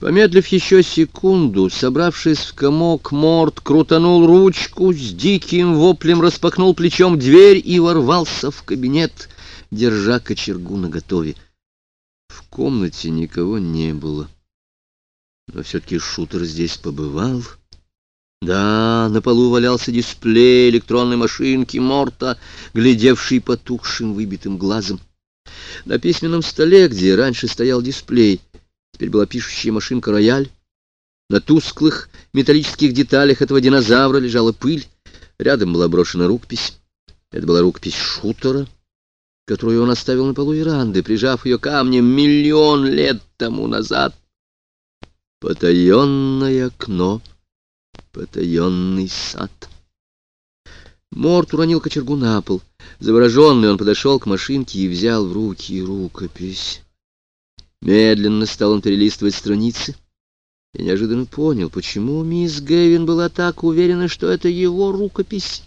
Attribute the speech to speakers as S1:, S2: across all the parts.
S1: Помедлив еще секунду, собравшись в комок, Морд крутанул ручку, с диким воплем распахнул плечом дверь и ворвался в кабинет, держа кочергу наготове. В комнате никого не было. Но все-таки шутер здесь побывал. Да, на полу валялся дисплей электронной машинки Морта, глядевший потухшим выбитым глазом. На письменном столе, где раньше стоял дисплей, Теперь была пишущая машинка «Рояль». На тусклых металлических деталях этого динозавра лежала пыль. Рядом была брошена рукопись. Это была рукопись шутера, которую он оставил на полу веранды, прижав ее камнем миллион лет тому назад. Потаенное окно, потаенный сад. Морт уронил кочергу на пол. Завороженный он подошел к машинке и взял в руки рукопись. Медленно стал он перелистывать страницы и неожиданно понял, почему мисс Гэвин была так уверена, что это его рукопись.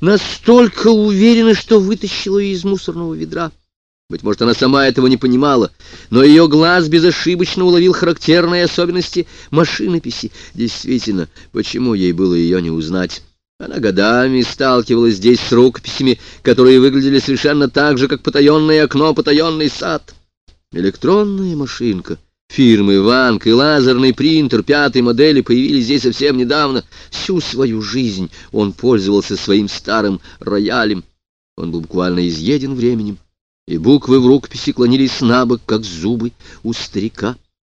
S1: Настолько уверена, что вытащила ее из мусорного ведра. Быть может, она сама этого не понимала, но ее глаз безошибочно уловил характерные особенности машинописи. Действительно, почему ей было ее не узнать? Она годами сталкивалась здесь с рукописями, которые выглядели совершенно так же, как потаенное окно, потаенный сад. Электронная машинка фирмы «Ванг» и лазерный принтер пятой модели появились здесь совсем недавно. Всю свою жизнь он пользовался своим старым роялем. Он был буквально изъеден временем, и буквы в рукописи клонились на бок, как зубы у старика.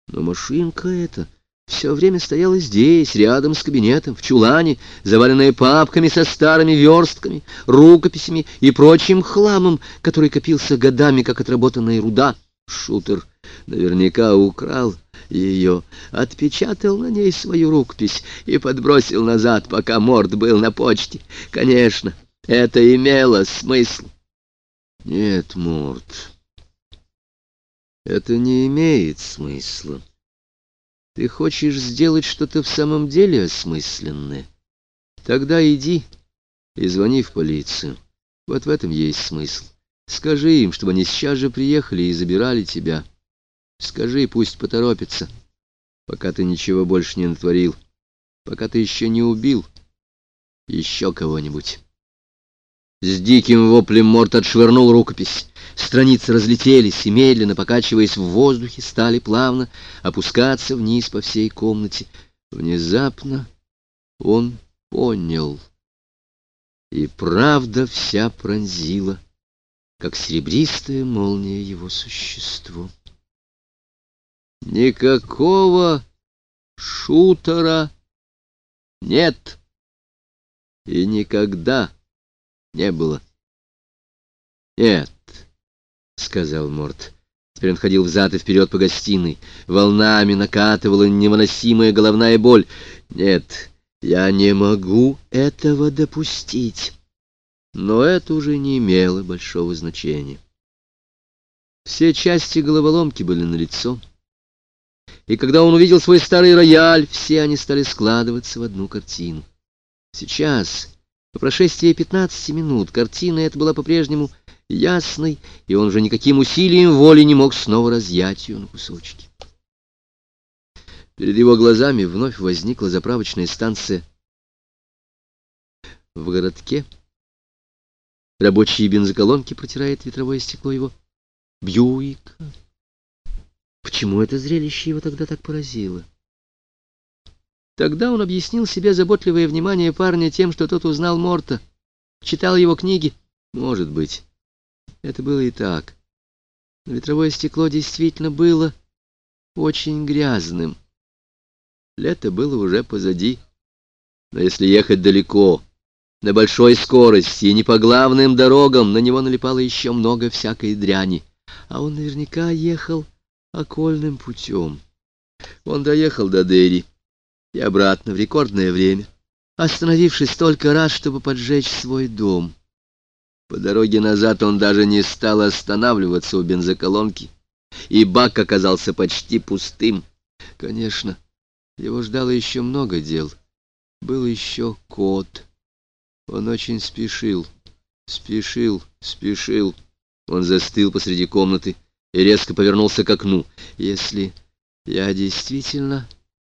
S1: Но машинка эта все время стояла здесь, рядом с кабинетом, в чулане, заваленная папками со старыми верстками, рукописями и прочим хламом, который копился годами, как отработанная руда. Шутер наверняка украл ее, отпечатал на ней свою рукопись и подбросил назад, пока Морд был на почте. Конечно, это имело смысл. Нет, Морд, это не имеет смысла. Ты хочешь сделать что-то в самом деле осмысленное? Тогда иди и звони в полицию. Вот в этом есть смысл. Скажи им, чтобы они сейчас же приехали и забирали тебя. Скажи, пусть поторопятся, пока ты ничего больше не натворил, пока ты еще не убил еще кого-нибудь. С диким воплем Морт отшвырнул рукопись. Страницы разлетелись и, медленно покачиваясь в воздухе, стали плавно опускаться вниз по всей комнате. Внезапно он понял. И правда вся пронзила как серебристая молния его существо. Никакого шутера нет и никогда не было. Нет, — сказал Морт. Теперь он ходил взад и вперед по гостиной. Волнами накатывала невыносимая головная боль. Нет, я не могу этого допустить. Но это уже не имело большого значения. Все части головоломки были налицо. И когда он увидел свой старый рояль, все они стали складываться в одну картину. Сейчас, по прошествии пятнадцати минут, картина эта была по-прежнему ясной, и он уже никаким усилием воли не мог снова разъять ее на кусочки. Перед его глазами вновь возникла заправочная станция в городке, Рабочие бензоколонки протирает ветровое стекло его Бьюика. Почему это зрелище его тогда так поразило? Тогда он объяснил себе заботливое внимание парня тем, что тот узнал Морта, читал его книги. Может быть, это было и так. Но ветровое стекло действительно было очень грязным. Лето было уже позади. Но если ехать далеко, на большой скорости и не по главным дорогам на него налипало еще много всякой дряни. А он наверняка ехал окольным путем. Он доехал до Дерри и обратно в рекордное время, остановившись только раз, чтобы поджечь свой дом. По дороге назад он даже не стал останавливаться у бензоколонки, и бак оказался почти пустым. Конечно, его ждало еще много дел. Был еще кот. Он очень спешил, спешил, спешил. Он застыл посреди комнаты и резко повернулся к окну. Если я действительно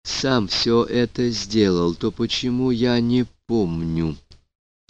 S1: сам все это сделал, то почему я не помню?